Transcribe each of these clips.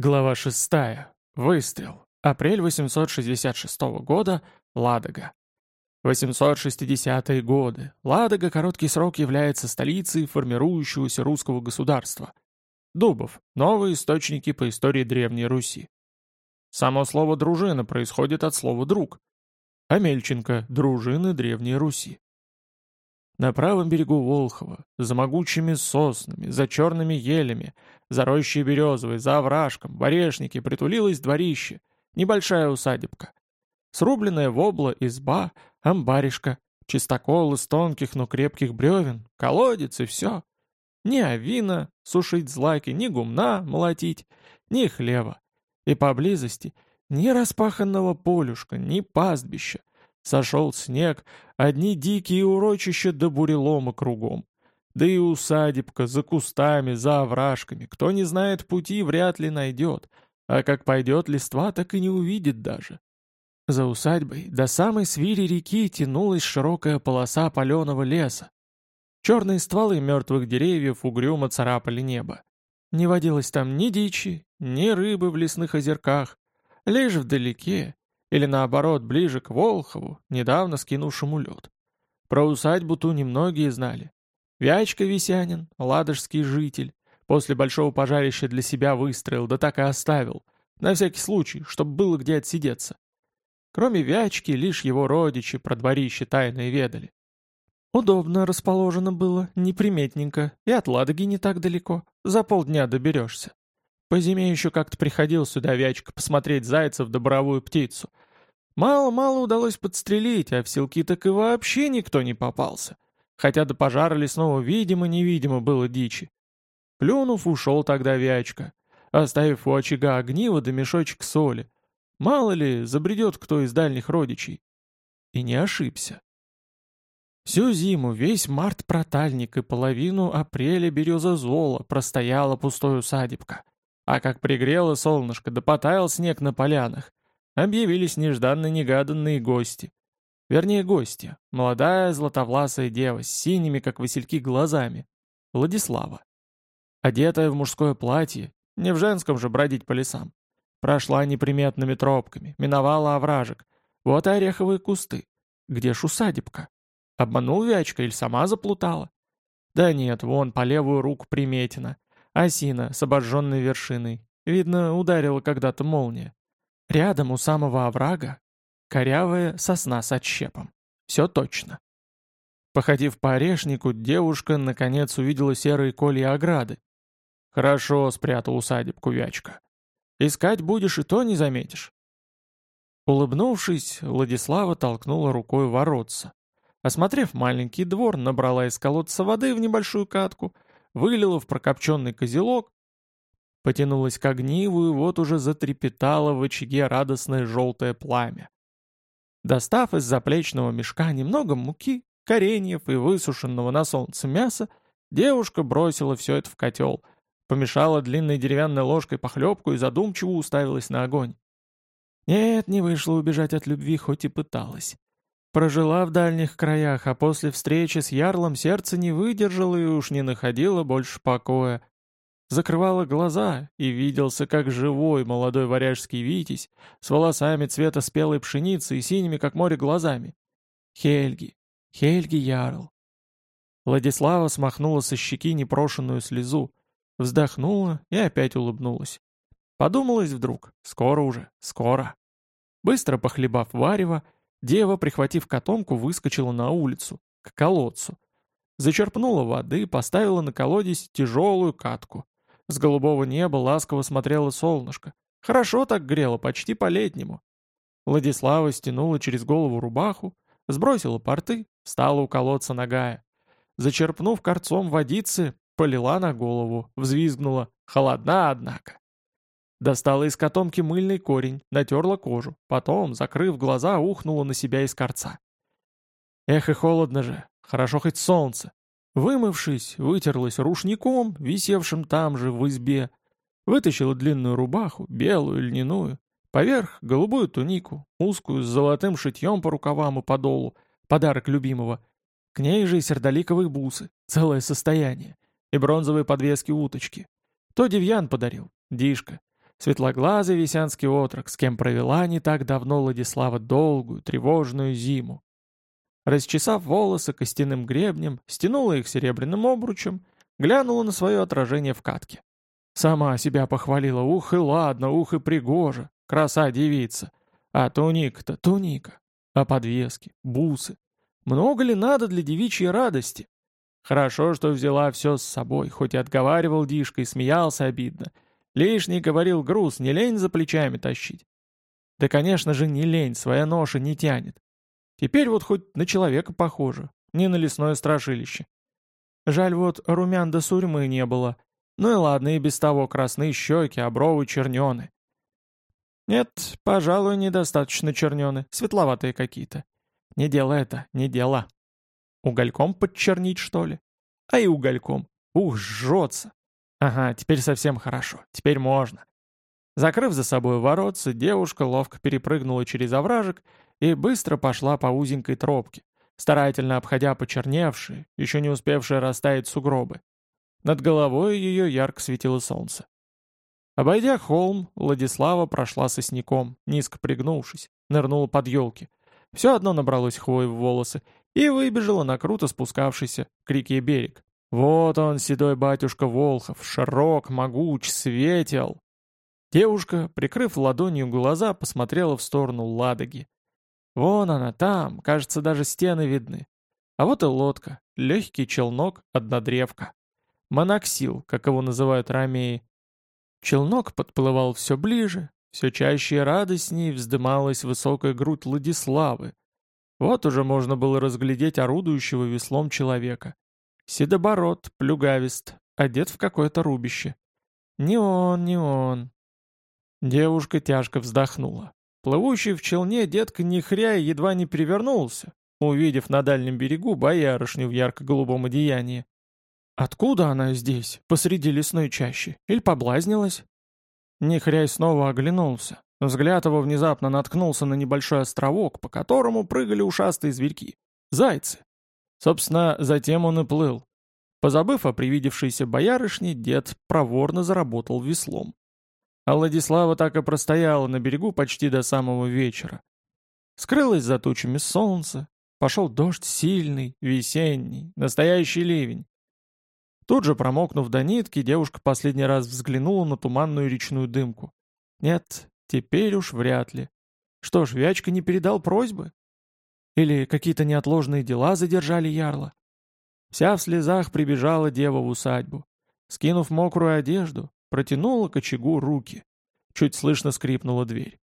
Глава 6. Выстрел. Апрель 866 года. Ладога. 860-е годы. Ладога короткий срок является столицей формирующегося русского государства. Дубов. Новые источники по истории Древней Руси. Само слово «дружина» происходит от слова «друг». Амельченко. Дружины Древней Руси. На правом берегу Волхова, за могучими соснами, за черными елями, за рощей березовой, за овражком, в орешнике притулилось дворище, небольшая усадебка. Срубленная вобла, изба, амбаришка, чистокол из тонких, но крепких бревен, колодец и все. Ни авина сушить злаки, ни гумна молотить, ни хлеба. И поблизости ни распаханного полюшка, ни пастбища, Сошел снег, одни дикие урочища до бурелома кругом. Да и усадебка за кустами, за овражками. Кто не знает пути, вряд ли найдет. А как пойдет листва, так и не увидит даже. За усадьбой до самой свири реки тянулась широкая полоса паленого леса. Черные стволы мертвых деревьев угрюмо царапали небо. Не водилось там ни дичи, ни рыбы в лесных озерках. Лишь вдалеке, или наоборот, ближе к Волхову, недавно скинувшему лед. Про усадьбу ту немногие знали. Вячка Висянин, ладожский житель, после большого пожарища для себя выстроил, да так и оставил, на всякий случай, чтобы было где отсидеться. Кроме Вячки, лишь его родичи про дворище тайно и ведали. Удобно расположено было, неприметненько, и от Ладоги не так далеко, за полдня доберешься. По зиме еще как-то приходил сюда Вячка посмотреть зайцев да боровую птицу. Мало-мало удалось подстрелить, а в селки так и вообще никто не попался. Хотя до пожара лесного видимо-невидимо было дичи. Плюнув, ушел тогда Вячка, оставив у очага огниво да мешочек соли. Мало ли, забредет кто из дальних родичей. И не ошибся. Всю зиму, весь март протальник и половину апреля береза зола простояла пустой усадебка. А как пригрело солнышко, да потаял снег на полянах, объявились нежданно-негаданные гости. Вернее, гости. Молодая златовласая дева с синими, как васильки, глазами. Владислава. Одетая в мужское платье, не в женском же бродить по лесам. Прошла неприметными тропками, миновала овражек. Вот и ореховые кусты. Где ж усадебка? Обманул Вячка или сама заплутала? Да нет, вон по левую руку приметина. Осина с обожженной вершиной. Видно, ударила когда-то молния. Рядом у самого оврага корявая сосна с отщепом. Все точно. Походив по орешнику, девушка наконец увидела серые колья ограды. Хорошо спрятал усадебку Вячка. Искать будешь и то не заметишь. Улыбнувшись, Владислава толкнула рукой воротца. Осмотрев маленький двор, набрала из колодца воды в небольшую катку — вылила в прокопченный козелок, потянулась к огниву и вот уже затрепетало в очаге радостное желтое пламя. Достав из заплечного мешка немного муки, кореньев и высушенного на солнце мяса, девушка бросила все это в котел, помешала длинной деревянной ложкой похлебку и задумчиво уставилась на огонь. Нет, не вышло убежать от любви, хоть и пыталась. Прожила в дальних краях, а после встречи с Ярлом сердце не выдержало и уж не находило больше покоя. Закрывала глаза и виделся, как живой молодой варяжский витязь с волосами цвета спелой пшеницы и синими, как море, глазами. Хельги, Хельги Ярл. Владислава смахнула со щеки непрошенную слезу, вздохнула и опять улыбнулась. Подумалось вдруг, скоро уже, скоро. Быстро похлебав варево, Дева, прихватив котомку, выскочила на улицу, к колодцу. Зачерпнула воды, поставила на колодец тяжелую катку. С голубого неба ласково смотрело солнышко. Хорошо так грело, почти по-летнему. Владислава стянула через голову рубаху, сбросила порты, встала у колодца нагая. Зачерпнув корцом водицы, полила на голову, взвизгнула. Холодна, однако. Достала из котомки мыльный корень, натерла кожу, потом, закрыв глаза, ухнула на себя из корца. Эх и холодно же, хорошо хоть солнце. Вымывшись, вытерлась рушником, висевшим там же в избе, вытащила длинную рубаху, белую, льняную, поверх голубую тунику, узкую, с золотым шитьем по рукавам и подолу, подарок любимого, к ней же и сердоликовые бусы, целое состояние, и бронзовые подвески уточки. То Девьян подарил, Дишка. Светлоглазый весянский отрок, с кем провела не так давно Владислава долгую, тревожную зиму. Расчесав волосы костяным гребнем, стянула их серебряным обручем, глянула на свое отражение в катке. Сама себя похвалила, ух и ладно, ух и пригожа, краса девица. А туника-то туника, а подвески, бусы. Много ли надо для девичьей радости? Хорошо, что взяла все с собой, хоть и отговаривал Дишка и смеялся обидно. Лишний говорил груз, не лень за плечами тащить. Да, конечно же, не лень, своя ноша не тянет. Теперь вот хоть на человека похоже, не на лесное страшилище. Жаль вот румян до сурьмы не было. Ну и ладно, и без того красные щеки, обровы чернены. Нет, пожалуй, недостаточно чернены, светловатые какие-то. Не дело это, не дело. Угольком подчернить, что ли? А и угольком. Ух, жжется. Ага, теперь совсем хорошо. Теперь можно. Закрыв за собой воротцы, девушка ловко перепрыгнула через овражек и быстро пошла по узенькой тропке, старательно обходя почерневшие, еще не успевшие растаять сугробы. Над головой ее ярко светило солнце. Обойдя холм, Владислава прошла сосняком, низко пригнувшись, нырнула под елки. Все одно набралось хвои в волосы и выбежала на круто спускавшийся к реке берег. Вот он, седой батюшка Волхов, широк, могуч, светел. Девушка, прикрыв ладонью глаза, посмотрела в сторону Ладоги. Вон она там, кажется, даже стены видны. А вот и лодка, легкий челнок, однодревка. Моноксил, как его называют ромеи. Челнок подплывал все ближе, все чаще и радостней вздымалась высокая грудь Владиславы, вот уже можно было разглядеть орудующего веслом человека. Седобород, плюгавист, одет в какое-то рубище. Не он, не он. Девушка тяжко вздохнула. Плывущий в челне детка нехря едва не перевернулся, увидев на дальнем берегу боярышню в ярко-голубом одеянии. Откуда она здесь, посреди лесной чащи? Или поблазнилась? Нехряй снова оглянулся. Взгляд его внезапно наткнулся на небольшой островок, по которому прыгали ушастые зверьки. Зайцы. Собственно, затем он и плыл. Позабыв о привидевшейся боярышне, дед проворно заработал веслом. А Владислава так и простояла на берегу почти до самого вечера. Скрылось за тучами солнце, пошел дождь сильный, весенний, настоящий ливень. Тут же, промокнув до нитки, девушка последний раз взглянула на туманную речную дымку. Нет, Теперь уж вряд ли. Что ж, Вячка не передал просьбы? Или какие-то неотложные дела задержали Ярла? Вся в слезах прибежала дева в усадьбу. Скинув мокрую одежду, протянула к очагу руки. Чуть слышно скрипнула дверь.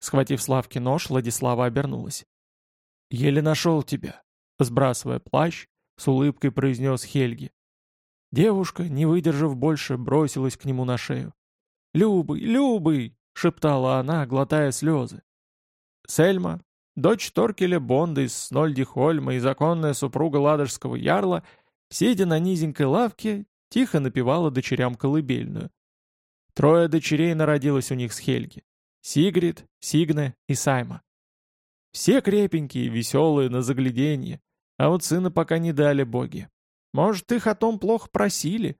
Схватив Славки нож, Владислава обернулась. «Еле нашел тебя», — сбрасывая плащ, с улыбкой произнес Хельги. Девушка, не выдержав больше, бросилась к нему на шею. «Любый, Любый!» — шептала она, глотая слезы. Сельма, дочь Торкеля Бонда из Снольдихольма и законная супруга ладожского ярла, сидя на низенькой лавке, тихо напевала дочерям колыбельную. Трое дочерей народилось у них с Хельги. Сигрид, Сигне и Сайма. Все крепенькие, веселые, на загляденье, а вот сына пока не дали боги. Может, их о том плохо просили?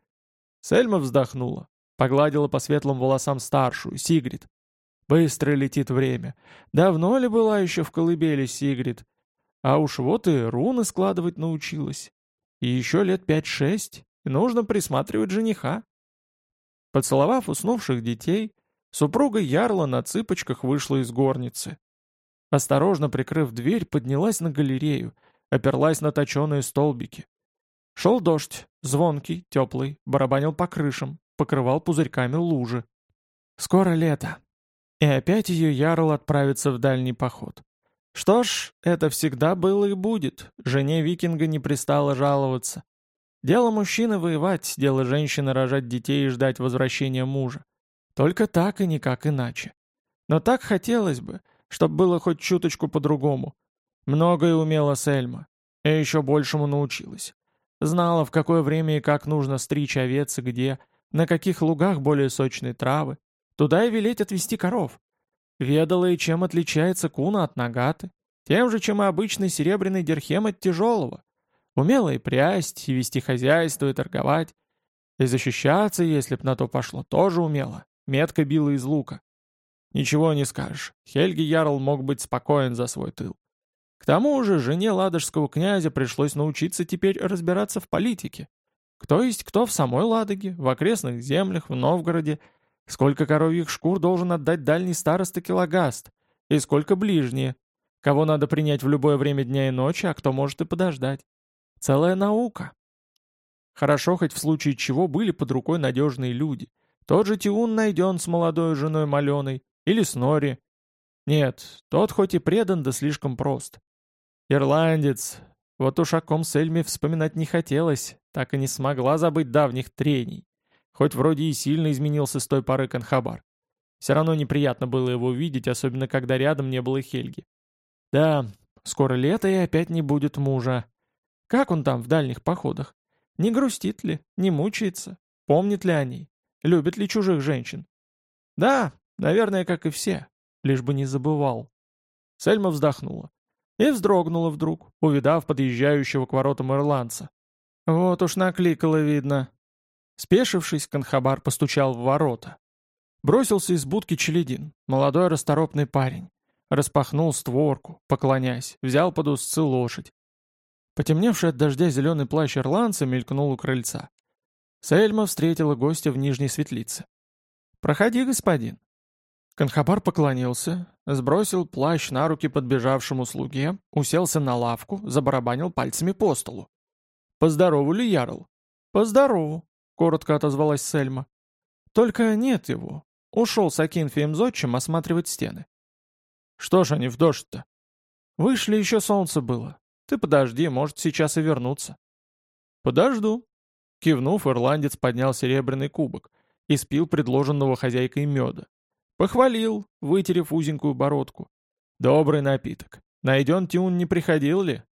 Сельма вздохнула. Погладила по светлым волосам старшую, Сигрид. Быстро летит время. Давно ли была еще в колыбели Сигрид? А уж вот и руны складывать научилась. И еще лет пять-шесть, нужно присматривать жениха. Поцеловав уснувших детей, супруга Ярла на цыпочках вышла из горницы. Осторожно прикрыв дверь, поднялась на галерею, оперлась на точеные столбики. Шел дождь, звонкий, теплый, барабанил по крышам, покрывал пузырьками лужи. Скоро лето. И опять ее Ярл отправится в дальний поход. Что ж, это всегда было и будет. Жене викинга не пристало жаловаться. Дело мужчины воевать, дело женщины рожать детей и ждать возвращения мужа. Только так и никак иначе. Но так хотелось бы, чтобы было хоть чуточку по-другому. Многое умела Сельма, и еще большему научилась. Знала, в какое время и как нужно стричь овец и где, на каких лугах более сочные травы, туда и велеть отвести коров. Ведала и чем отличается куна от нагаты, тем же, чем и обычный серебряный дерхем от тяжелого. Умела и прясть, и вести хозяйство, и торговать. И защищаться, если б на то пошло, тоже умела. метко била из лука. Ничего не скажешь, Хельги Ярл мог быть спокоен за свой тыл. К тому же жене ладожского князя пришлось научиться теперь разбираться в политике. Кто есть кто в самой Ладоге, в окрестных землях, в Новгороде, сколько коровьих шкур должен отдать дальний староста Килогаст, и сколько ближние, кого надо принять в любое время дня и ночи, а кто может и подождать. Целая наука. Хорошо, хоть в случае чего были под рукой надежные люди. Тот же Тиун найден с молодой женой Маленой, или с Нори. Нет, тот хоть и предан, да слишком прост. Ирландец. Вот уж о ком Сельме вспоминать не хотелось, так и не смогла забыть давних трений. Хоть вроде и сильно изменился с той поры Канхабар. Все равно неприятно было его увидеть, особенно когда рядом не было Хельги. Да, скоро лето и опять не будет мужа. Как он там в дальних походах? Не грустит ли? Не мучается? Помнит ли о ней? Любит ли чужих женщин? Да, наверное, как и все. Лишь бы не забывал. Сельма вздохнула. И вздрогнула вдруг, увидав подъезжающего к воротам ирландца. Вот уж накликало видно. Спешившись, Канхабар постучал в ворота. Бросился из будки Челедин, молодой расторопный парень. Распахнул створку, поклонясь, взял под узцы лошадь. Потемневший от дождя зеленый плащ ирландца мелькнул у крыльца. Сельма встретила гостя в нижней светлице. «Проходи, господин». Конхабар поклонился, сбросил плащ на руки подбежавшему слуге, уселся на лавку, забарабанил пальцами по столу. «Поздорову ли, Ярл?» «Поздорову», — коротко отозвалась Сельма. «Только нет его. Ушел с Акинфием Зодчим осматривать стены». «Что ж они в дождь-то?» «Вышли, еще солнце было. Ты подожди, может, сейчас и вернуться». «Подожду». Кивнув, ирландец поднял серебряный кубок и спил предложенного хозяйкой меда. Похвалил, вытерев узенькую бородку. «Добрый напиток. Найден Тюн не приходил ли?»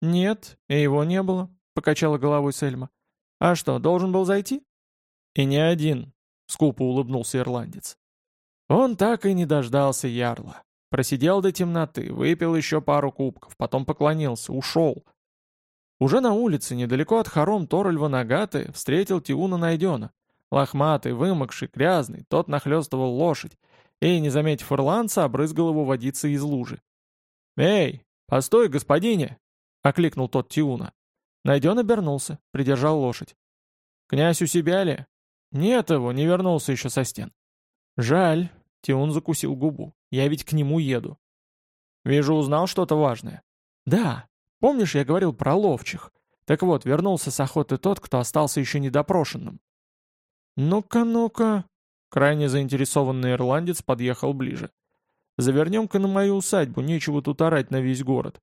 «Нет, и его не было», — покачала головой Сельма. «А что, должен был зайти?» «И не один», — скупо улыбнулся ирландец. Он так и не дождался ярла. Просидел до темноты, выпил еще пару кубков, потом поклонился, ушел. Уже на улице, недалеко от хором Торальва Нагаты, встретил Тиуна Найдена. Лохматый, вымокший, грязный, тот нахлестывал лошадь, и, не заметив ирландца, обрызгал его водицей из лужи. «Эй, постой, господине!» — окликнул тот Тиуна. Найден обернулся, придержал лошадь. «Князь у себя ли?» «Нет его, не вернулся еще со стен». «Жаль», — Тиун закусил губу. Я ведь к нему еду. Вижу, узнал что-то важное. Да, помнишь, я говорил про ловчих? Так вот, вернулся с охоты тот, кто остался еще недопрошенным. Ну-ка, ну-ка. Крайне заинтересованный ирландец подъехал ближе. Завернем-ка на мою усадьбу, нечего тут орать на весь город.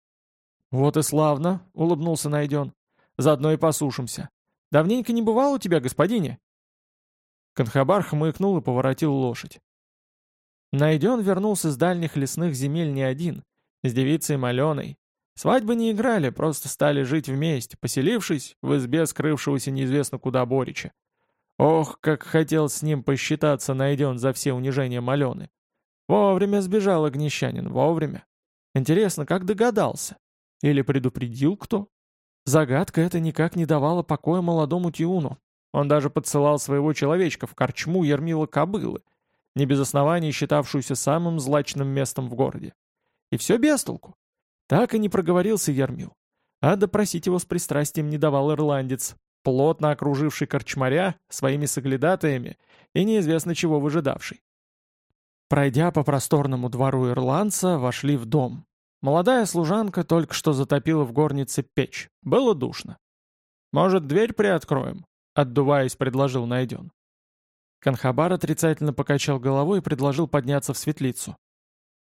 Вот и славно, улыбнулся Найден. Заодно и посушимся. Давненько не бывал у тебя, господине? Конхабар хмыкнул и поворотил лошадь. Найден вернулся с дальних лесных земель не один, с девицей Маленой. Свадьбы не играли, просто стали жить вместе, поселившись в избе скрывшегося неизвестно куда Борича. Ох, как хотел с ним посчитаться Найден за все унижения Малены. Вовремя сбежал огнещанин, вовремя. Интересно, как догадался? Или предупредил кто? Загадка эта никак не давала покоя молодому Тиуну. Он даже подсылал своего человечка в корчму Ермила Кобылы, не без оснований считавшуюся самым злачным местом в городе. И все без толку. Так и не проговорился Ермил. А допросить его с пристрастием не давал ирландец, плотно окруживший корчмаря своими соглядатаями и неизвестно чего выжидавший. Пройдя по просторному двору ирландца, вошли в дом. Молодая служанка только что затопила в горнице печь. Было душно. «Может, дверь приоткроем?» — отдуваясь, предложил Найден. Канхабар отрицательно покачал головой и предложил подняться в светлицу.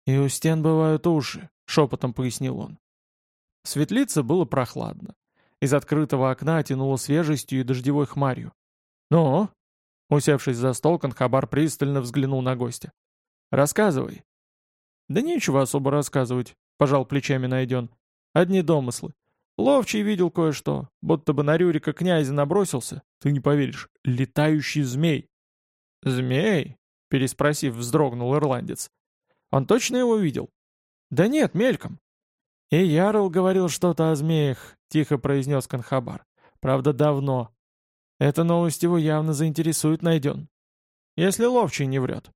«И у стен бывают уши», — шепотом пояснил он. В светлице было прохладно. Из открытого окна тянуло свежестью и дождевой хмарью. «Ну?» Усевшись за стол, Канхабар пристально взглянул на гостя. «Рассказывай». «Да нечего особо рассказывать», — пожал плечами найден. «Одни домыслы. Ловчий видел кое-что, будто бы на Рюрика князя набросился. Ты не поверишь, летающий змей. «Змей?» — переспросив, вздрогнул ирландец. «Он точно его видел?» «Да нет, мельком». «И Ярл говорил что-то о змеях», — тихо произнес Канхабар. «Правда, давно. Эта новость его явно заинтересует найден». если ловчий не врет.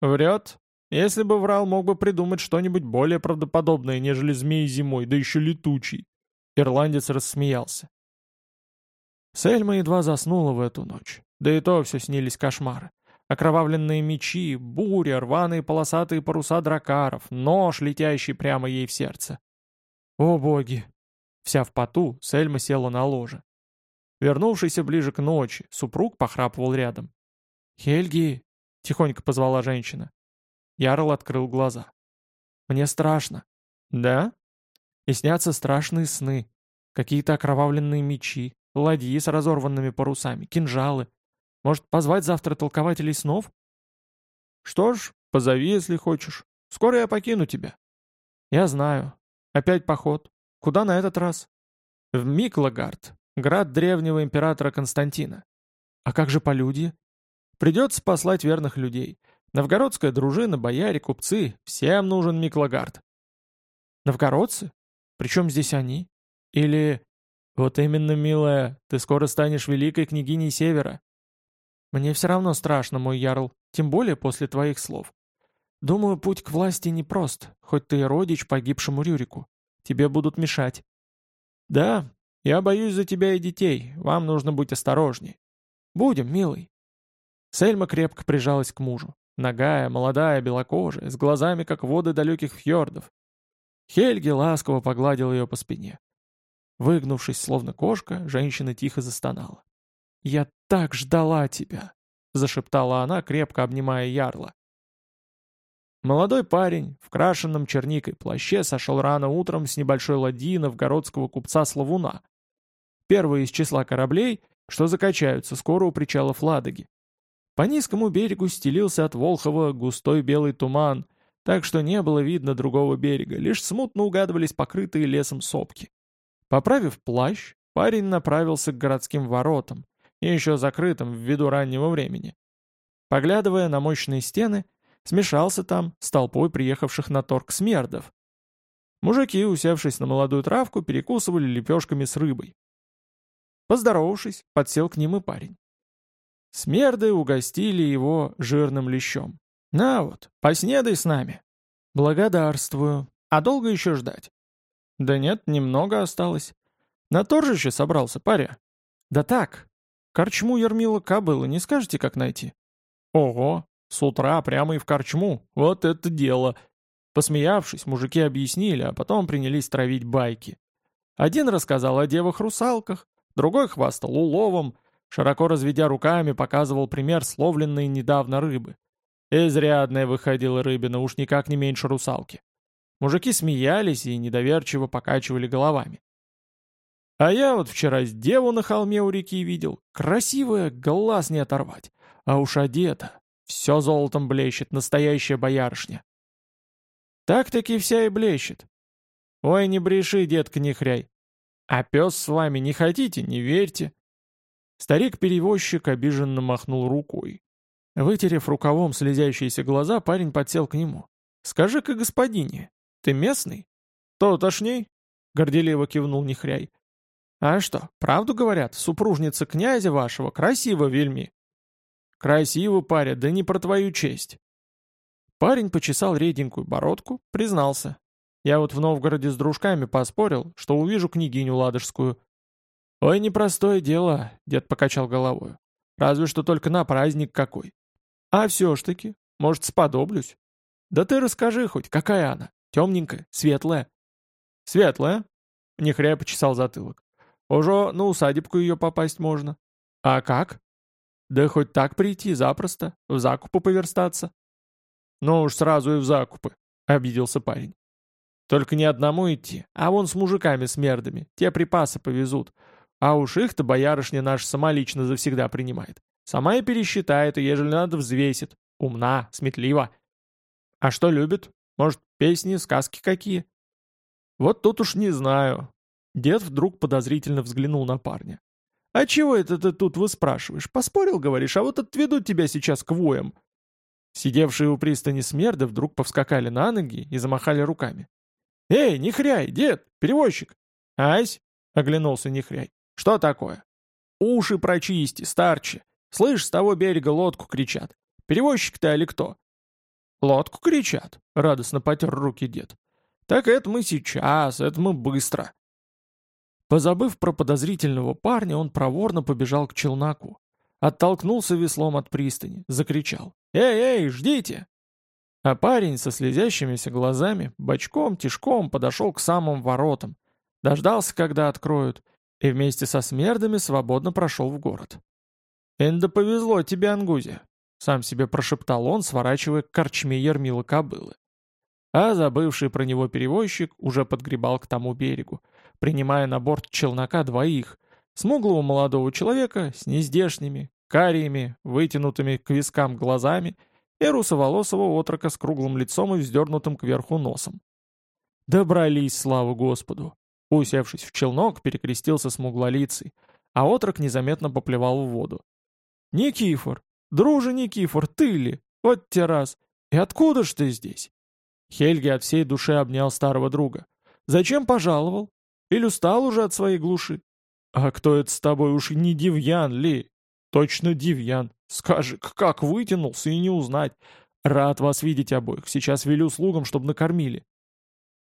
Врет. Если бы врал, мог бы придумать что-нибудь более правдоподобное, нежели змей зимой, да еще летучий. Ирландец рассмеялся. Сельма едва заснула в эту ночь. Да и то все снились кошмары. Окровавленные мечи, буря, рваные полосатые паруса дракаров, нож, летящий прямо ей в сердце. О боги! Вся в поту, Сельма села на ложе. Вернувшийся ближе к ночи, супруг похрапывал рядом. «Хельги!» — тихонько позвала женщина. Ярл открыл глаза. «Мне страшно». «Да?» «И снятся страшные сны. Какие-то окровавленные мечи, ладьи с разорванными парусами, кинжалы. Может, позвать завтра толкователей снов?» «Что ж, позови, если хочешь. Скоро я покину тебя». «Я знаю. Опять поход. Куда на этот раз?» «В Миклагард, град древнего императора Константина». «А как же полюдье?» Придется послать верных людей. Новгородская дружина, бояре, купцы, всем нужен Миклагард. Новгородцы? Причем здесь они? Или... Вот именно, милая, ты скоро станешь великой княгиней Севера. Мне все равно страшно, мой ярл, тем более после твоих слов. Думаю, путь к власти непрост, хоть ты и родич погибшему Рюрику. Тебе будут мешать. Да, я боюсь за тебя и детей, вам нужно быть осторожней. Будем, милый. Сельма крепко прижалась к мужу. Ногая, молодая, белокожая, с глазами, как воды далеких фьордов. Хельги ласково погладил ее по спине. Выгнувшись, словно кошка, женщина тихо застонала. «Я так ждала тебя!» — зашептала она, крепко обнимая ярла. Молодой парень в крашенном черникой плаще сошел рано утром с небольшой ладьи новгородского купца Славуна. Первый из числа кораблей, что закачаются скоро у причалов Ладоги. По низкому берегу стелился от Волхова густой белый туман, так что не было видно другого берега, лишь смутно угадывались покрытые лесом сопки. Поправив плащ, парень направился к городским воротам, еще закрытым ввиду раннего времени. Поглядывая на мощные стены, смешался там с толпой приехавших на торг смердов. Мужики, усевшись на молодую травку, перекусывали лепешками с рыбой. Поздоровавшись, подсел к ним и парень. Смерды угостили его жирным лещом. «На вот, поснедай с нами». «Благодарствую. А долго еще ждать?» «Да нет, немного осталось. На торжище собрался, паря?» «Да так. Корчму Ермила кобыла, не скажете, как найти?» «Ого, с утра прямо и в корчму. Вот это дело!» Посмеявшись, мужики объяснили, а потом принялись травить байки. Один рассказал о девах-русалках, другой хвастал уловом, Широко разведя руками, показывал пример словленной недавно рыбы. Изрядная выходила рыбина, уж никак не меньше русалки. Мужики смеялись и недоверчиво покачивали головами. А я вот вчера деву на холме у реки видел. Красивая, глаз не оторвать. А уж одета. Все золотом блещет, настоящая боярышня. Так-таки вся и блещет. Ой, не бреши, детка, не хряй. А пес с вами не хотите, не верьте. Старик-перевозчик обиженно махнул рукой. Вытерев рукавом слезящиеся глаза, парень подсел к нему. «Скажи-ка, господине, ты местный?» «То тошней?» — горделиво кивнул Нехряй. «А что, правду говорят, супружница князя вашего красиво вельми?» «Красиво, паря, да не про твою честь». Парень почесал реденькую бородку, признался. «Я вот в Новгороде с дружками поспорил, что увижу княгиню ладожскую. «Ой, непростое дело», — дед покачал головой. «Разве что только на праздник какой. А все ж таки, может, сподоблюсь? Да ты расскажи хоть, какая она? Темненькая, светлая?» «Светлая?» — нехря почесал затылок. «Уже на усадебку ее попасть можно». «А как?» «Да хоть так прийти, запросто, в закупы поверстаться». «Ну уж сразу и в закупы», — обиделся парень. «Только не одному идти, а вон с мужиками-смердами, те припасы повезут». А уж их-то боярышня наша сама лично завсегда принимает. Сама и пересчитает, и ежели надо взвесит. Умна, сметлива. А что любит? Может, песни, сказки какие? Вот тут уж не знаю. Дед вдруг подозрительно взглянул на парня. «А чего это ты тут выспрашиваешь? Поспорил, говоришь, а вот отведут тебя сейчас к воям». Сидевшие у пристани смерды вдруг повскакали на ноги и замахали руками. «Эй, нехряй, дед, перевозчик!» «Ась!» — оглянулся нехряй. «Что такое?» «Уши прочисти, старче. Слышь, с того берега лодку кричат. Перевозчик ты, али кто?» «Лодку кричат», — радостно потер руки дед. «Так это мы сейчас, это мы быстро». Позабыв про подозрительного парня, он проворно побежал к челноку. Оттолкнулся веслом от пристани, закричал. «Эй, эй, ждите!» А парень со слезящимися глазами, бочком-тишком подошел к самым воротам, дождался, когда откроют, и вместе со смердами свободно прошел в город. «Энда повезло тебе, Ангузия», — сам себе прошептал он, сворачивая к корчме Ермила кобылы. А забывший про него перевозчик уже подгребал к тому берегу, принимая на борт челнока двоих, смуглого молодого человека с нездешними, кариями, вытянутыми к вискам глазами и русоволосого отрока с круглым лицом и вздернутым кверху носом. Добрались, слава Господу! Усевшись в челнок, перекрестился смуглолицый, а отрок незаметно поплевал в воду. «Никифор! Друже Никифор, ты ли? Вот те раз! И откуда ж ты здесь?» Хельги от всей души обнял старого друга. «Зачем пожаловал? Или устал уже от своей глуши? А кто это с тобой уж не Дивьян ли? Точно Дивьян. Скажи, как вытянулся и не узнать. Рад вас видеть обоих. Сейчас велю слугам, чтобы накормили.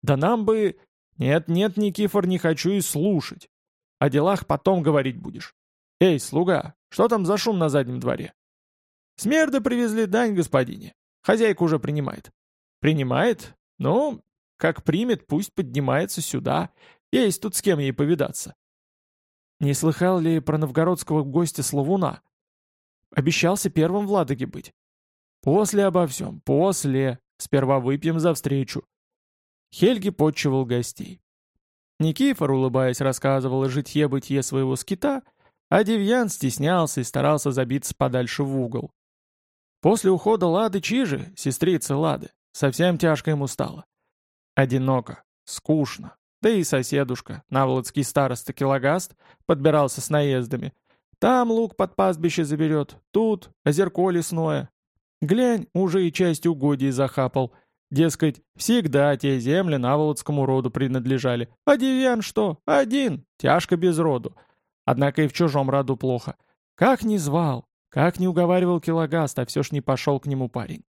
Да нам бы... Нет-нет, Никифор, не хочу и слушать. О делах потом говорить будешь. Эй, слуга, что там за шум на заднем дворе? Смерда привезли дань господине. Хозяйка уже принимает. Принимает? Ну, как примет, пусть поднимается сюда. Есть тут с кем ей повидаться. Не слыхал ли про новгородского гостя Славуна? Обещался первым в Ладоге быть. После обо всем, после. Сперва выпьем за встречу. Хельги подчевал гостей. Никифор, улыбаясь, рассказывал о житье-бытие своего скита, а Девьян стеснялся и старался забиться подальше в угол. После ухода Лады Чижи, сестрицы Лады, совсем тяжко ему стало. Одиноко, скучно, да и соседушка, наволодский староста Килогаст, подбирался с наездами. Там лук под пастбище заберет, тут озерко лесное. Глянь, уже и часть угодий захапал. Дескать, всегда те земли наволодскому роду принадлежали. А Девьян что? Один, тяжко без роду. Однако и в чужом роду плохо. Как не звал, как не уговаривал Килогаст, а все ж не пошел к нему парень.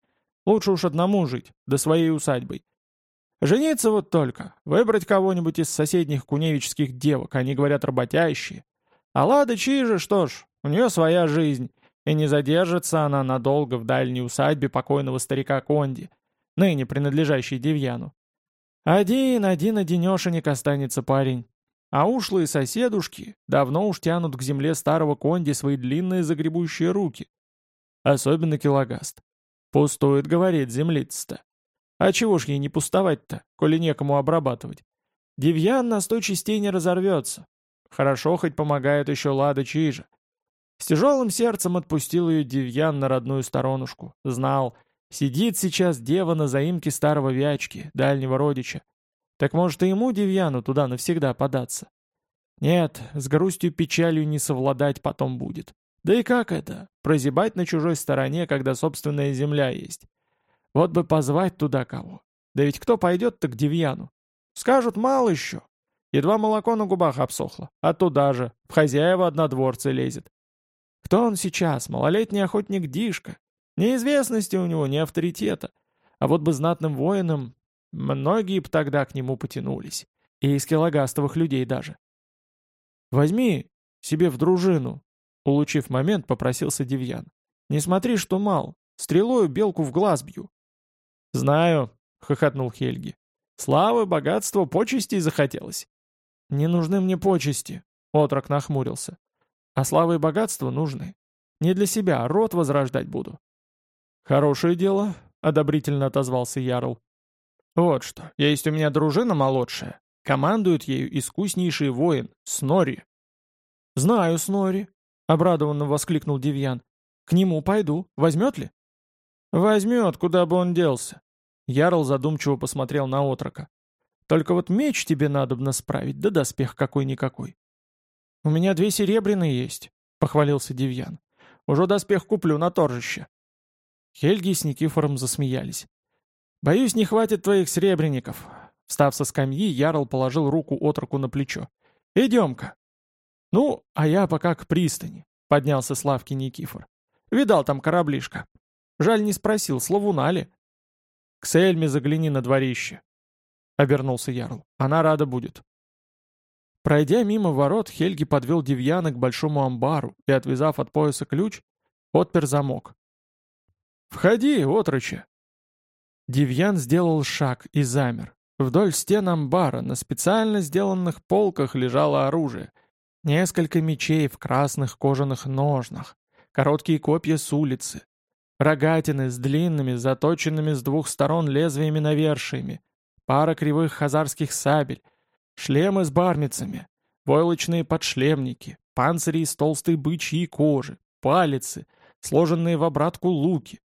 Лучше уж одному жить, да своей усадьбой. Жениться вот только, выбрать кого-нибудь из соседних куневических девок, они говорят работящие. А Лада Чижи, что ж, у нее своя жизнь, и не задержится она надолго в дальней усадьбе покойного старика Конди, ныне принадлежащей Девьяну. Один, один одинешенек останется парень. А ушлые соседушки давно уж тянут к земле старого Конди свои длинные загребущие руки. Особенно Килогаст. Пустует, говорит землица-то. А чего ж ей не пустовать-то, коли некому обрабатывать? Девьян на сто частей не разорвется. Хорошо хоть помогает еще Лада Чижа. С тяжелым сердцем отпустил ее Девьян на родную сторонушку. Знал, сидит сейчас дева на заимке старого Вячки, дальнего родича. Так может и ему, Девьяну, туда навсегда податься? Нет, с грустью печалью не совладать потом будет. Да и как это? Прозябать на чужой стороне, когда собственная земля есть. Вот бы позвать туда кого. Да ведь кто пойдет-то к Девьяну? Скажут, мало еще. Едва молоко на губах обсохло, а туда же, в хозяева однодворцы лезет. Кто он сейчас, малолетний охотник Дишка? Неизвестности у него, ни авторитета. А вот бы знатным воином, многие б тогда к нему потянулись. И из килогастовых людей даже. «Возьми себе в дружину», — улучив момент, попросился Девьян. «Не смотри, что мал. Стрелою белку в глаз бью. «Знаю», — хохотнул Хельги. «Славы, богатства, почестей захотелось». «Не нужны мне почести», — отрок нахмурился. «А славы и богатства нужны. Не для себя, а род возрождать буду». «Хорошее дело», — одобрительно отозвался Ярл. «Вот что, есть у меня дружина молодшая. Командует ею искуснейший воин, Снори». «Знаю Снори», — обрадованно воскликнул Девьян. «К нему пойду. Возьмет ли?» «Возьмет, куда бы он делся». Ярл задумчиво посмотрел на отрока. «Только вот меч тебе надобно справить, да доспех какой-никакой». «У меня две серебряные есть», — похвалился Девьян. «Уже доспех куплю на торжище». Хельги с Никифором засмеялись. «Боюсь, не хватит твоих сребреников». Встав со скамьи, Ярл положил руку отроку на плечо. «Идем-ка». «Ну, а я пока к пристани», — поднялся с лавки Никифор. «Видал там кораблишко. Жаль, не спросил, словуна ли?» «К Сельме загляни на дворище», — обернулся Ярл. «Она рада будет». Пройдя мимо ворот, Хельги подвел Девьяна к большому амбару и, отвязав от пояса ключ, отпер замок. «Входи, отроче!» Девьян сделал шаг и замер. Вдоль стен амбара на специально сделанных полках лежало оружие. Несколько мечей в красных кожаных ножнах, короткие копья с улицы, рогатины с длинными, заточенными с двух сторон лезвиями-навершиями, пара кривых хазарских сабель, шлемы с бармицами, войлочные подшлемники, панцири из толстой бычьей кожи, палицы, сложенные в обратку луки.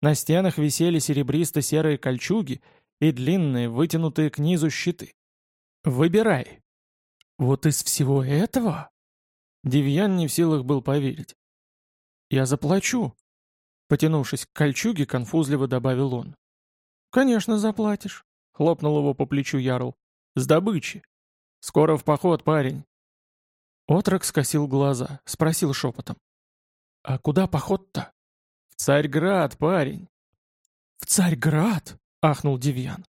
На стенах висели серебристо-серые кольчуги и длинные, вытянутые к низу щиты. «Выбирай». «Вот из всего этого?» Девьян не в силах был поверить. «Я заплачу», — потянувшись к кольчуге, конфузливо добавил он. «Конечно заплатишь», — хлопнул его по плечу Ярл. «С добычи. Скоро в поход, парень». Отрок скосил глаза, спросил шепотом. «А куда поход-то?» «В Царьград, парень». «В Царьград?» — ахнул Девьян.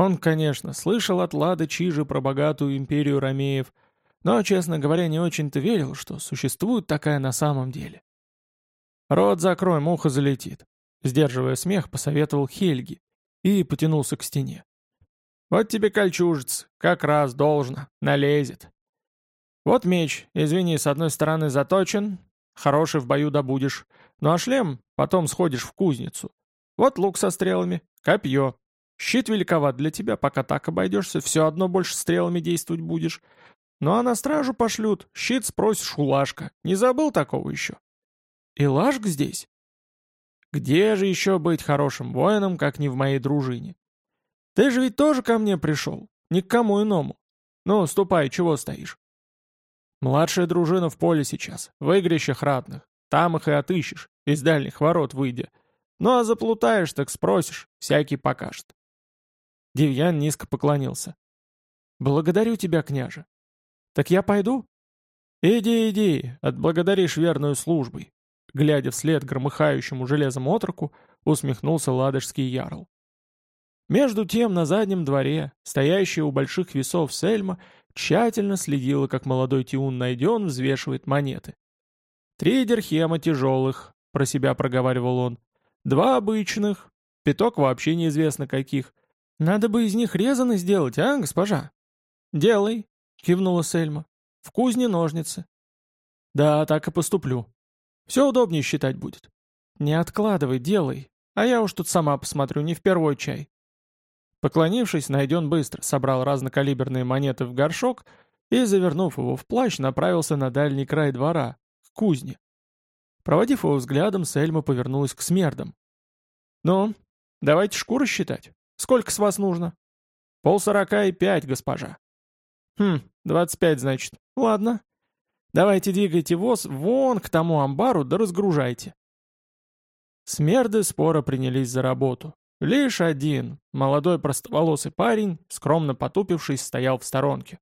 Он, конечно, слышал от Лады Чижи про богатую империю Ромеев, но, честно говоря, не очень-то верил, что существует такая на самом деле. «Рот закрой, муха залетит», — сдерживая смех, посоветовал Хельги и потянулся к стене. «Вот тебе кольчужец, как раз должно, налезет. Вот меч, извини, с одной стороны заточен, хороший в бою добудешь, ну а шлем потом сходишь в кузницу. Вот лук со стрелами, копье. Щит великоват для тебя, пока так обойдешься, все одно больше стрелами действовать будешь. Ну а на стражу пошлют, щит спросишь у Лашка. Не забыл такого еще? И Лашк здесь? Где же еще быть хорошим воином, как не в моей дружине? Ты же ведь тоже ко мне пришел, ни к кому иному. Ну, ступай, чего стоишь? Младшая дружина в поле сейчас, в игрищах ратных. Там их и отыщешь, из дальних ворот выйдя. Ну а заплутаешь, так спросишь, всякий покажет. Девьян низко поклонился. «Благодарю тебя, княже». «Так я пойду?» «Иди, иди, отблагодаришь верную службой», глядя вслед громыхающему железом отроку, усмехнулся ладожский ярл. Между тем на заднем дворе, стоящая у больших весов Сельма, тщательно следила, как молодой Тиун найден, взвешивает монеты. «Три дирхема тяжелых», — про себя проговаривал он, Два обычных, пяток вообще неизвестно каких. Надо бы из них резаны сделать, а, госпожа? Делай, кивнула Сельма. В кузне ножницы. Да, так и поступлю. Все удобнее считать будет. Не откладывай, делай. А я уж тут сама посмотрю, не впервой чай. Поклонившись, Найден быстро собрал разнокалиберные монеты в горшок и, завернув его в плащ, направился на дальний край двора, к кузне. Проводив его взглядом, Сельма повернулась к смердам. «Ну, давайте шкуры считать. Сколько с вас нужно?» «Полсорока и пять, госпожа». «Хм, двадцать пять, значит. Ладно. Давайте двигайте воз вон к тому амбару, да разгружайте». Смерды споро принялись за работу. Лишь один, молодой простоволосый парень, скромно потупившись, стоял в сторонке.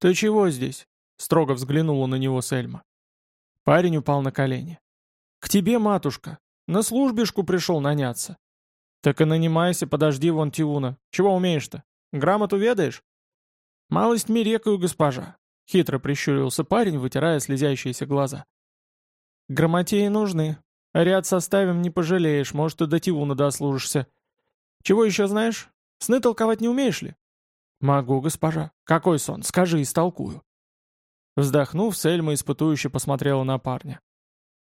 «Ты чего здесь?» — строго взглянула на него Сельма. Парень упал на колени. «К тебе, матушка. На службишку пришел наняться». «Так и нанимайся, подожди вон Тиуна. Чего умеешь-то? Грамоту ведаешь?» «Малость мирекаю, госпожа», — хитро прищурился парень, вытирая слезящиеся глаза. «Грамотеи нужны. Ряд составим не пожалеешь, может, и до Тиуна дослужишься. Чего еще знаешь? Сны толковать не умеешь ли?» «Могу, госпожа. Какой сон? Скажи, истолкую». Вздохнув, Сельма испытующе посмотрела на парня.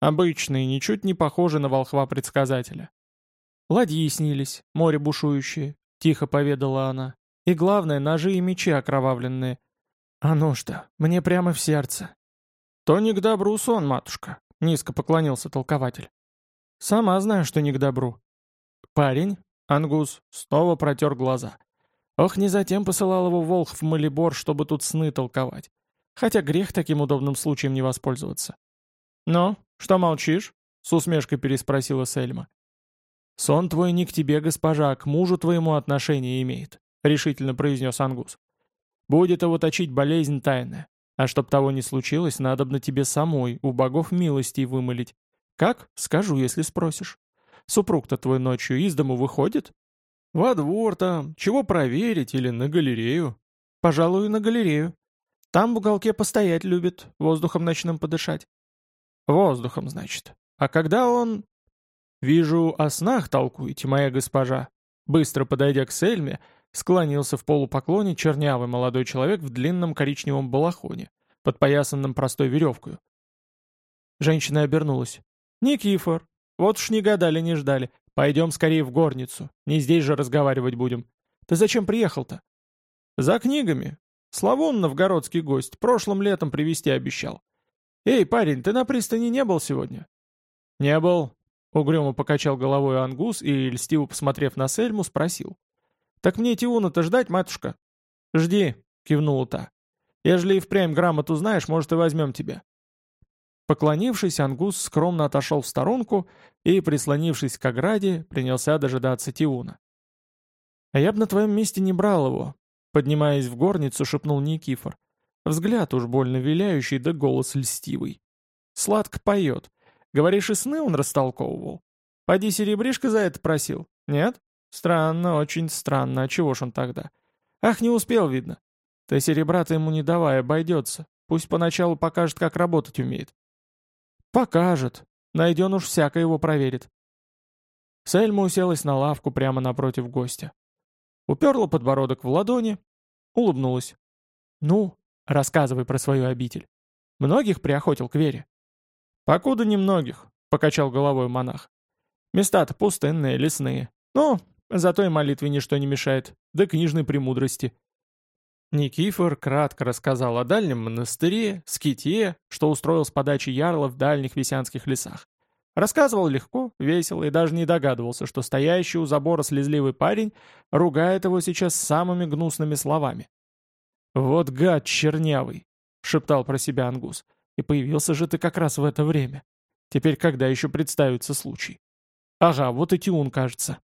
Обычные, ничуть не похожи на волхва-предсказателя. «Ладьи снились, море бушующее», — тихо поведала она. «И главное, ножи и мечи окровавленные. А ну что, мне прямо в сердце». «То не к добру сон, матушка», — низко поклонился толкователь. «Сама знаю, что не к добру». Парень, Ангус, снова протер глаза. Ох, не затем посылал его волх в Малибор, чтобы тут сны толковать. Хотя грех таким удобным случаем не воспользоваться. «Ну, что молчишь?» — с усмешкой переспросила Сельма. «Сон твой не к тебе, госпожа, а к мужу твоему отношение имеет», — решительно произнес Ангус. «Будет его точить болезнь тайная, а чтоб того не случилось, надо бы на тебе самой у богов милостей вымолить. Как? Скажу, если спросишь. Супруг-то твой ночью из дому выходит? Во двор там, чего проверить или на галерею? Пожалуй, на галерею. Там в уголке постоять любит, воздухом ночным подышать. Воздухом, значит. А когда он... Вижу, о снах толкуете, моя госпожа. Быстро подойдя к Сельме, склонился в полупоклоне чернявый молодой человек в длинном коричневом балахоне, подпоясанном простой веревкой. Женщина обернулась. «Никифор, вот уж не гадали, не ждали. Пойдем скорее в горницу. Не здесь же разговаривать будем. Ты зачем приехал-то?» «За книгами. Славон новгородский гость. Прошлым летом привезти обещал. Эй, парень, ты на пристани не был сегодня?» «Не был», — угрюмо покачал головой Ангус и, льстиво посмотрев на Сельму, спросил. «Так мне Тиуна-то ждать, матушка?» «Жди», — кивнула та. «Ежели и впрямь грамоту знаешь, может, и возьмем тебя». Поклонившись, Ангус скромно отошел в сторонку и, прислонившись к ограде, принялся дожидаться Тиуна. «А я бы на твоем месте не брал его», — поднимаясь в горницу, шепнул Никифор. Взгляд уж больно виляющий, да голос льстивый. «Сладко поет. Говоришь, и сны он растолковывал? Поди серебришка за это просил? Нет? Странно, очень странно. А чего ж он тогда? Ах, не успел, видно. Ты серебра-то ему не давай, обойдется. Пусть поначалу покажет, как работать умеет. Покажет. Найден уж всяко его проверит. Сельма уселась на лавку прямо напротив гостя. Уперла подбородок в ладони, улыбнулась. «Ну, рассказывай про свою обитель. Многих приохотил к вере?» «Покуда немногих», — покачал головой монах. «Места-то пустынные, лесные. Ну, зато и молитве ничто не мешает, да книжной премудрости». Никифор кратко рассказал о дальнем монастыре, ските, что устроил с подачи ярла в дальних висянских лесах. Рассказывал легко, весело и даже не догадывался, что стоящий у забора слезливый парень ругает его сейчас самыми гнусными словами. «Вот гад чернявый!» — шептал про себя Ангус. И появился же ты как раз в это время. Теперь когда еще представится случай? Ага, вот и Тиун, кажется.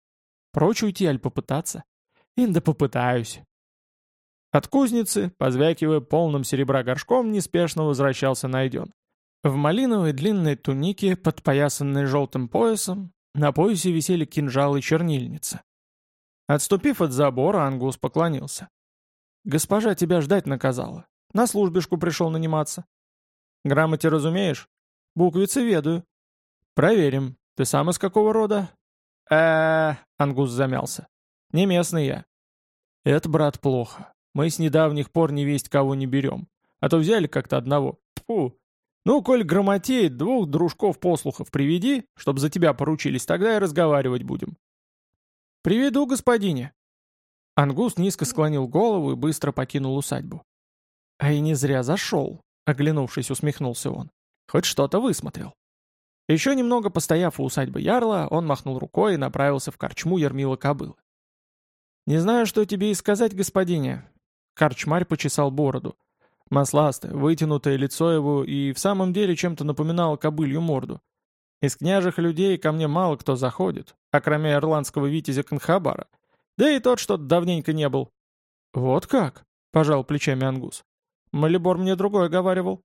Прочь уйти, аль попытаться? Инда попытаюсь. От кузницы, позвякивая полным серебра горшком, неспешно возвращался найден. В малиновой длинной тунике, подпоясанной желтым поясом, на поясе висели кинжалы чернильницы. Отступив от забора, Ангус поклонился. «Госпожа тебя ждать наказала. На службишку пришел наниматься. Грамоте разумеешь? Буквицы ведаю. Проверим. Ты сам из какого рода? э Ангус замялся. Не местный я. Это, брат, плохо. Мы с недавних пор не весть кого не берем. А то взяли как-то одного. Фу. Ну, коль грамотеет, двух дружков-послухов приведи, чтоб за тебя поручились, тогда и разговаривать будем. Приведу, господине. Ангус низко склонил голову и быстро покинул усадьбу. А и не зря зашел. Оглянувшись, усмехнулся он. Хоть что-то высмотрел. Еще немного постояв у усадьбы Ярла, он махнул рукой и направился в корчму Ермила Кобылы. «Не знаю, что тебе и сказать, господине». Корчмарь почесал бороду. Масластое, вытянутое лицо его и в самом деле чем-то напоминало кобылью морду. Из княжих людей ко мне мало кто заходит, а кроме ирландского витязя Канхабара. Да и тот что-то давненько не был. «Вот как?» — пожал плечами Ангус. Малибор мне другое говаривал».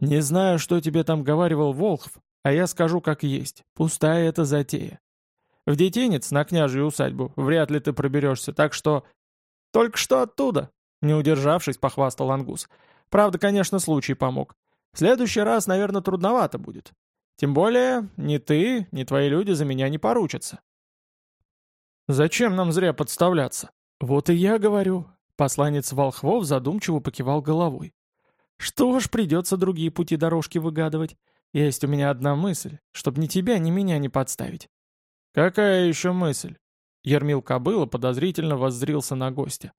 «Не знаю, что тебе там говаривал Волхв, а я скажу как есть. Пустая эта затея. В детенец на княжью усадьбу вряд ли ты проберешься, так что...» «Только что оттуда», — не удержавшись, похвастал Ангус. «Правда, конечно, случай помог. В следующий раз, наверное, трудновато будет. Тем более, ни ты, ни твои люди за меня не поручатся». «Зачем нам зря подставляться?» «Вот и я говорю. Посланец Волхвов задумчиво покивал головой. «Что ж, придется другие пути дорожки выгадывать. Есть у меня одна мысль, чтобы ни тебя, ни меня не подставить». «Какая еще мысль?» Ермил Кобыла подозрительно воззрился на гостя.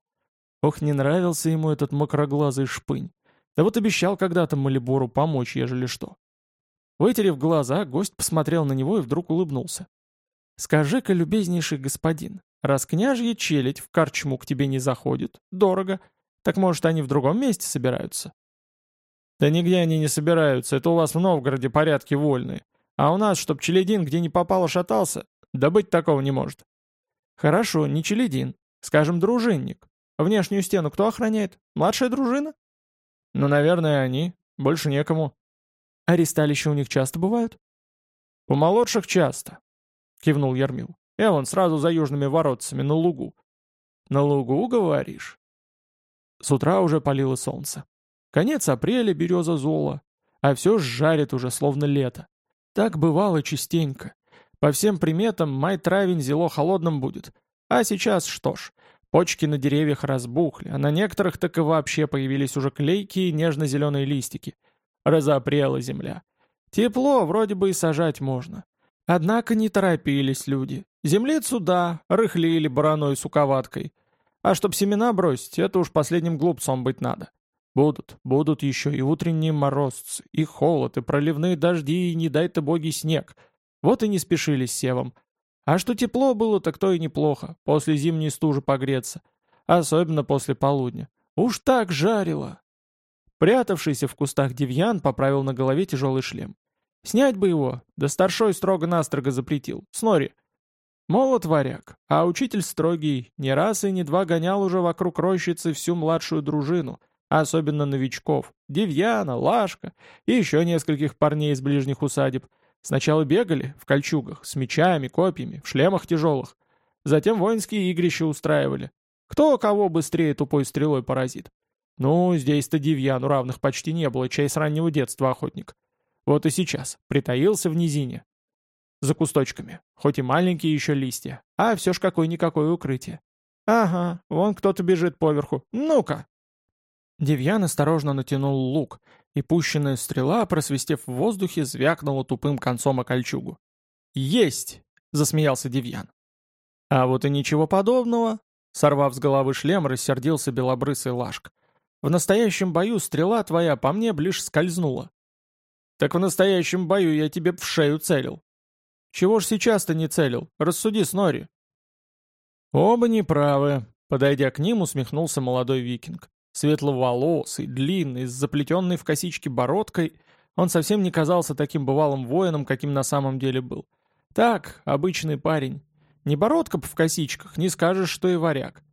Ох, не нравился ему этот мокроглазый шпынь. Да вот обещал когда-то Малибору помочь, ежели что. Вытерев глаза, гость посмотрел на него и вдруг улыбнулся. «Скажи-ка, любезнейший господин, Раз княжья челядь в корчму к тебе не заходит, дорого, так может они в другом месте собираются? Да нигде они не собираются, это у вас в Новгороде порядки вольные. А у нас, чтоб челядин где не попало шатался, да быть такого не может. Хорошо, не челядин, скажем, дружинник. Внешнюю стену кто охраняет? Младшая дружина? Ну, наверное, они. Больше некому. А у них часто бывают? У молодших часто. — кивнул Ермил. «Я вон сразу за южными воротцами, на лугу». «На лугу, говоришь?» С утра уже палило солнце. Конец апреля береза зола, а все жарит уже, словно лето. Так бывало частенько. По всем приметам, май-травень зело холодным будет. А сейчас что ж, почки на деревьях разбухли, а на некоторых так и вообще появились уже клейкие нежно-зеленые листики. Разопрела земля. Тепло, вроде бы и сажать можно. Однако не торопились люди. Землицу, да, рыхлили бараной суковаткой. А чтоб семена бросить, это уж последним глупцом быть надо. Будут, будут еще и утренние морозцы, и холод, и проливные дожди, и не дай-то боги снег. Вот и не спешили с севом. А что тепло было, так то и неплохо, после зимней стужи погреться. Особенно после полудня. Уж так жарило. Прятавшийся в кустах девьян поправил на голове тяжелый шлем. Снять бы его, да старшой строго-настрого запретил. Снори. Молод варяг, а учитель строгий, не раз и не два гонял уже вокруг рощицы всю младшую дружину, особенно новичков, Девьяна, Лашка и еще нескольких парней из ближних усадеб. Сначала бегали в кольчугах, с мечами, копьями, в шлемах тяжелых. Затем воинские игрища устраивали. Кто кого быстрее тупой стрелой поразит. Ну, здесь-то Девьяну равных почти не было, чай с раннего детства охотник. Вот и сейчас. Притаился в низине. За кусточками. Хоть и маленькие еще листья. А все ж какое-никакое укрытие. Ага, вон кто-то бежит поверху. Ну-ка. Девьян осторожно натянул лук, и пущенная стрела, просвистев в воздухе, звякнула тупым концом о кольчугу. «Есть!» — засмеялся Девьян. «А вот и ничего подобного!» Сорвав с головы шлем, рассердился белобрысый Лашк. «В настоящем бою стрела твоя по мне лишь скользнула. «Так в настоящем бою я тебе в шею целил». «Чего ж сейчас-то не целил? Рассуди, Снори». Оба неправы. Подойдя к ним, усмехнулся молодой викинг. Светловолосый, длинный, с заплетенной в косички бородкой, он совсем не казался таким бывалым воином, каким на самом деле был. Так, обычный парень. Не бородка в косичках, не скажешь, что и варяг.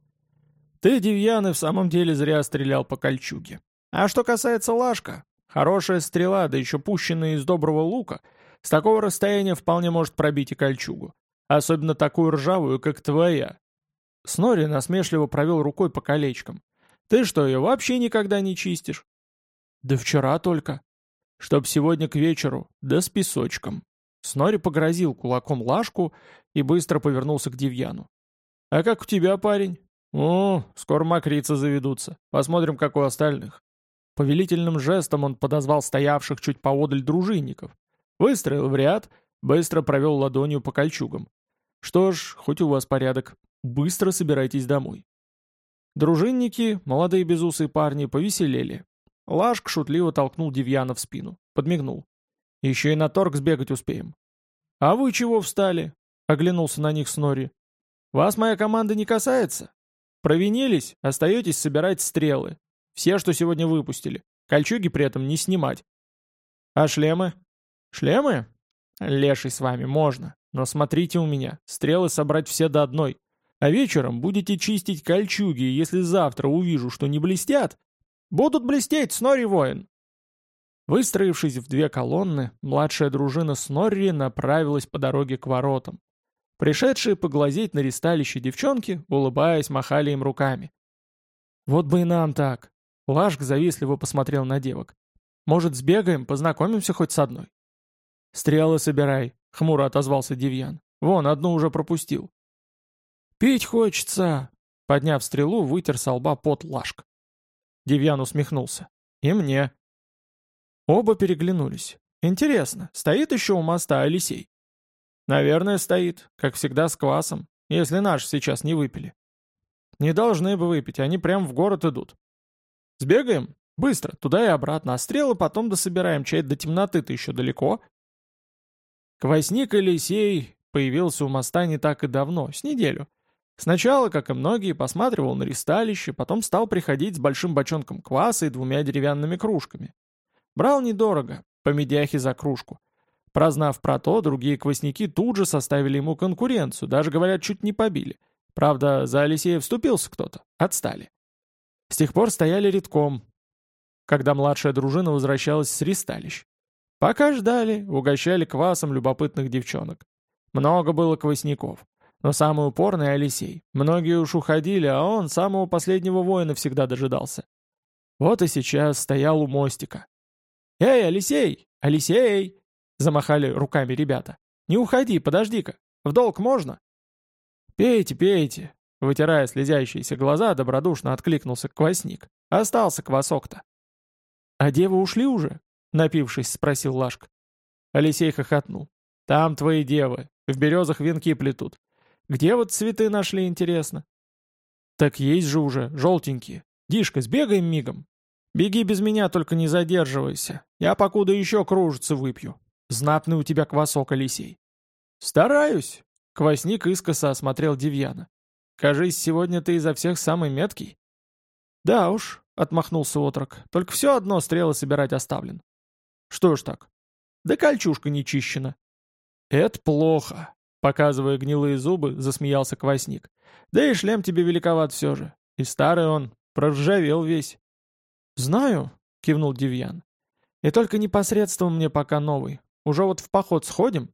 Ты, Девьян, и в самом деле зря стрелял по кольчуге. А что касается Лашка, Хорошая стрела, да еще пущенная из доброго лука, с такого расстояния вполне может пробить и кольчугу. Особенно такую ржавую, как твоя. Снори насмешливо провел рукой по колечкам. «Ты что, ее вообще никогда не чистишь?» «Да вчера только. Чтоб сегодня к вечеру, да с песочком». Снори погрозил кулаком лашку и быстро повернулся к Девьяну. «А как у тебя, парень?» «О, скоро мокрицы заведутся. Посмотрим, как у остальных». Повелительным жестом он подозвал стоявших чуть поодаль дружинников. Выстроил в ряд, быстро провел ладонью по кольчугам. Что ж, хоть у вас порядок, быстро собирайтесь домой. Дружинники, молодые безусые парни, повеселели. Лашк шутливо толкнул Девьяна в спину, подмигнул. Еще и на торг сбегать успеем. «А вы чего встали?» — оглянулся на них Снори. «Вас моя команда не касается? Провинились, остаетесь собирать стрелы. Все, что сегодня выпустили. Кольчуги при этом не снимать. А шлемы? Шлемы? Леший с вами, можно. Но смотрите у меня, стрелы собрать все до одной. А вечером будете чистить кольчуги, если завтра увижу, что не блестят. Будут блестеть, Снори воин. Выстроившись в две колонны, младшая дружина Снорри направилась по дороге к воротам. Пришедшие поглазеть на ристалище девчонки, улыбаясь, махали им руками. «Вот бы и нам так!» Лашк завистливо посмотрел на девок. «Может, сбегаем, познакомимся хоть с одной?» «Стрелы собирай», — хмуро отозвался Девьян. «Вон, одну уже пропустил». «Пить хочется!» — подняв стрелу, вытер со лба пот Лашк. Девьян усмехнулся. «И мне». Оба переглянулись. «Интересно, стоит еще у моста Алисей?» «Наверное, стоит, как всегда с квасом, если наш сейчас не выпили». «Не должны бы выпить, они прям в город идут». Сбегаем? Быстро, туда и обратно, а стрелы потом дособираем, чай до темноты-то еще далеко. Квасник Елисей появился у моста не так и давно, с неделю. Сначала, как и многие, посматривал на ристалище, потом стал приходить с большим бочонком кваса и двумя деревянными кружками. Брал недорого, по медяхе за кружку. Прознав про то, другие квасники тут же составили ему конкуренцию, даже, говорят, чуть не побили. Правда, за Алисея вступился кто-то, отстали. С тех пор стояли редком, когда младшая дружина возвращалась с ристалищ. Пока ждали, угощали квасом любопытных девчонок. Много было квасников. Но самый упорный — Алисей. Многие уж уходили, а он самого последнего воина всегда дожидался. Вот и сейчас стоял у мостика. «Эй, Алисей! Алисей!» — замахали руками ребята. «Не уходи, подожди-ка. В долг можно?» «Пейте, пейте!» — вытирая слезящиеся глаза, добродушно откликнулся квасник. «Остался квасок-то». «А девы ушли уже?» — напившись, спросил Лашка. Алисей хохотнул. «Там твои девы. В березах венки плетут. Где вот цветы нашли, интересно?» «Так есть же уже, желтенькие. Дишка, сбегаем мигом. Беги без меня, только не задерживайся. Я покуда еще кружицы выпью. Знатный у тебя квасок, Алисей». «Стараюсь», — квасник искоса осмотрел Девьяна. «Кажись, сегодня ты изо всех самый меткий». «Да уж», — отмахнулся отрок, — «только все одно стрелы собирать оставлен». «Что ж так?» «Да кольчушка не чищена». «Это плохо», — показывая гнилые зубы, засмеялся квасник. «Да и шлем тебе великоват все же. И старый он, проржавел весь». «Знаю», — кивнул Девьян. «И только непосредством мне пока новый. Уже вот в поход сходим?»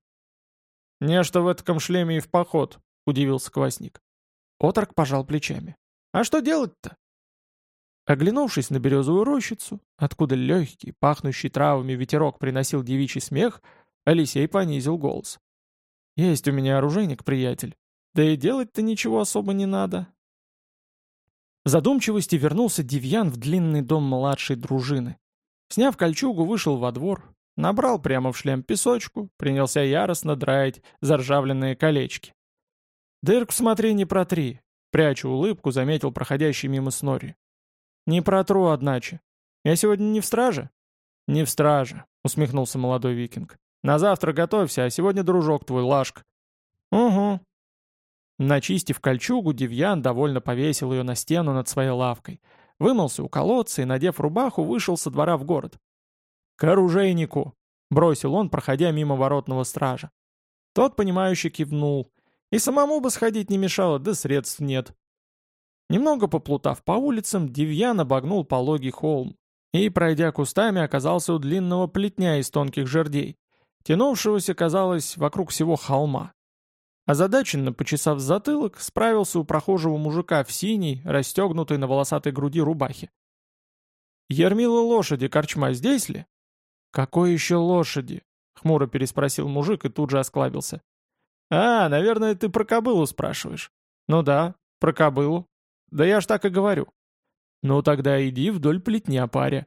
«Не, что в этом шлеме и в поход», — удивился квасник. Отрок пожал плечами. «А что делать-то?» Оглянувшись на березовую рощицу, откуда легкий, пахнущий травами ветерок приносил девичий смех, Алисей понизил голос. «Есть у меня оружейник, приятель. Да и делать-то ничего особо не надо». Задумчивости вернулся Девьян в длинный дом младшей дружины. Сняв кольчугу, вышел во двор, набрал прямо в шлем песочку, принялся яростно драить заржавленные колечки. «Дырку смотри, не протри», — прячу улыбку, заметил проходящий мимо Снори. «Не протру, одначе. Я сегодня не в страже?» «Не в страже», — усмехнулся молодой викинг. «На завтра готовься, а сегодня дружок твой, Лашк». «Угу». Начистив кольчугу, Девьян довольно повесил ее на стену над своей лавкой. Вымылся у колодца и, надев рубаху, вышел со двора в город. «К оружейнику!» — бросил он, проходя мимо воротного стража. Тот, понимающе кивнул. И самому бы сходить не мешало, да средств нет. Немного поплутав по улицам, Девьян обогнул пологий холм и, пройдя кустами, оказался у длинного плетня из тонких жердей, тянувшегося, казалось, вокруг всего холма. Озадаченно, почесав затылок, справился у прохожего мужика в синей, расстегнутой на волосатой груди рубахе. «Ермила лошади, корчма, здесь ли?» «Какой еще лошади?» — хмуро переспросил мужик и тут же осклабился. «А, наверное, ты про кобылу спрашиваешь». «Ну да, про кобылу. Да я ж так и говорю. Ну тогда иди вдоль плетня, паря.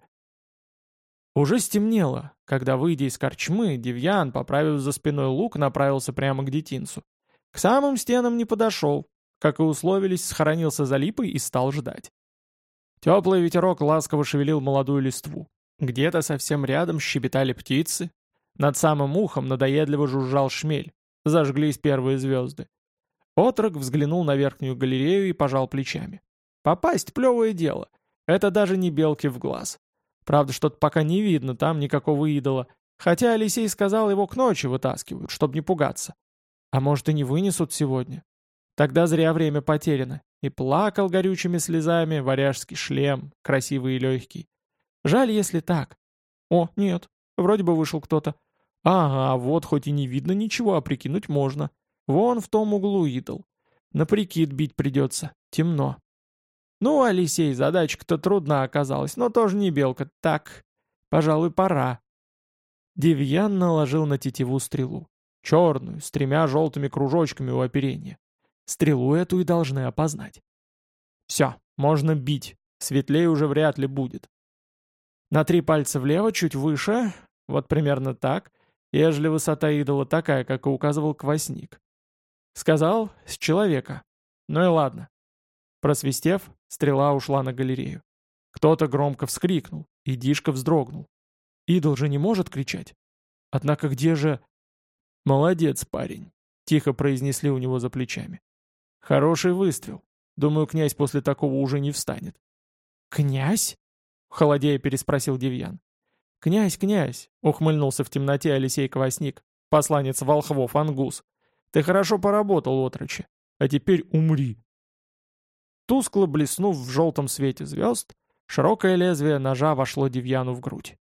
Уже стемнело, когда, выйдя из корчмы, Девьян, поправив за спиной лук, направился прямо к детинцу. К самым стенам не подошел, как и условились, схоронился за липой и стал ждать. Теплый ветерок ласково шевелил молодую листву. Где-то совсем рядом щебетали птицы. Над самым ухом надоедливо жужжал шмель. Зажглись первые звезды. Отрок взглянул на верхнюю галерею и пожал плечами. Попасть — плевое дело. Это даже не белки в глаз. Правда, что-то пока не видно там никакого идола. Хотя Алисей сказал, его к ночи вытаскивают, чтобы не пугаться. А может и не вынесут сегодня. Тогда зря время потеряно. И плакал горючими слезами варяжский шлем, красивый и легкий. Жаль, если так. О, нет, вроде бы вышел кто-то. Ага, вот хоть и не видно ничего, а прикинуть можно. Вон в том углу идол. На прикид бить придется. Темно. Ну, Алисей, задачка-то трудна оказалась, но тоже не белка. Так, пожалуй, пора. Девьян наложил на тетиву стрелу. Черную, с тремя желтыми кружочками у оперения. Стрелу эту и должны опознать. Все, можно бить. Светлее уже вряд ли будет. На три пальца влево, чуть выше, вот примерно так, ежели высота идола такая, как и указывал квасник. Сказал, с человека. Ну и ладно. Просвистев, стрела ушла на галерею. Кто-то громко вскрикнул, и Дишка вздрогнул. Идол же не может кричать. Однако где же... «Молодец, парень», — тихо произнесли у него за плечами. «Хороший выстрел. Думаю, князь после такого уже не встанет». «Князь?» — холодея переспросил Девьян. «Князь, князь!» — ухмыльнулся в темноте Алисей Квасник, посланец волхвов Ангус. Ты хорошо поработал, отрочи. А теперь умри. Тускло блеснув в желтом свете звезд, широкое лезвие ножа вошло Девьяну в грудь.